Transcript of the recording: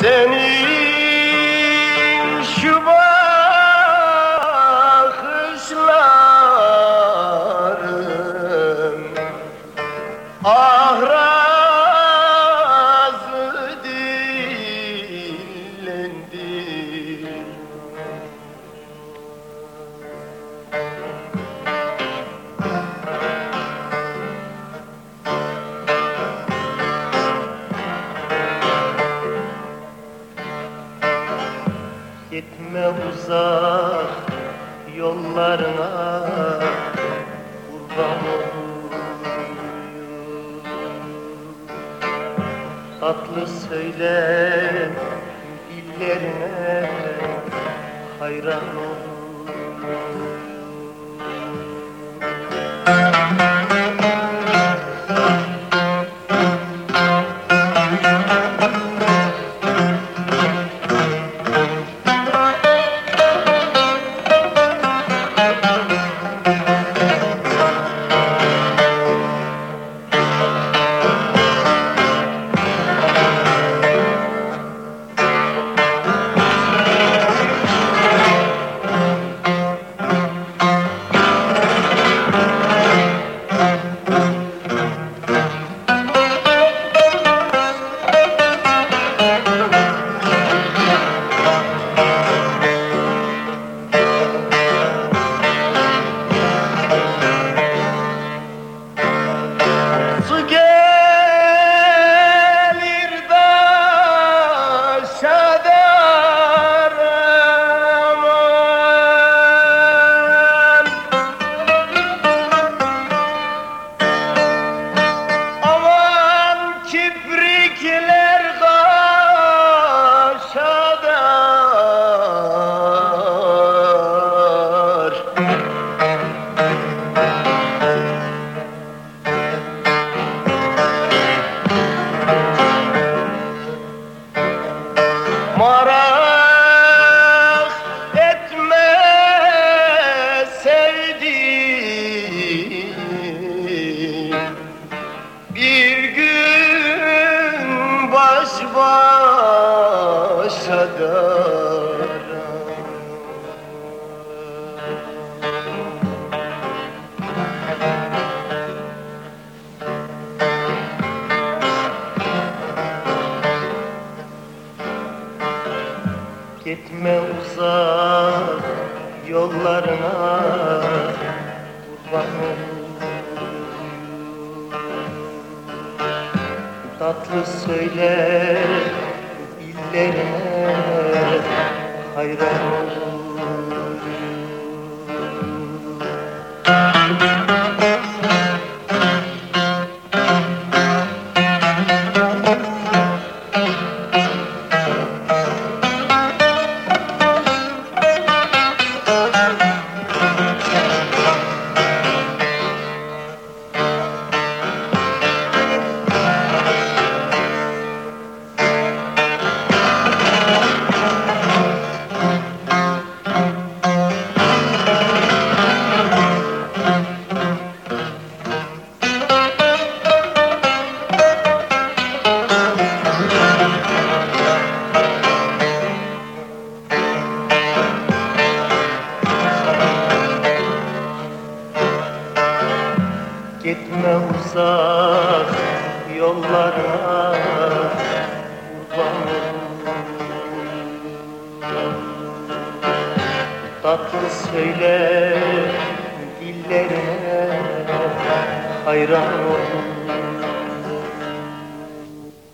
Senin şu bakışların ahrazı Gitme uzak yollarına kurban olayım. Tatlı söyle dillerine hayran olayım Gitme uzak yollarına kurban. Tatlı söyle illerine hayran olayım. Gitme uzak yollara Tatlı söyle dillerine hayran oldum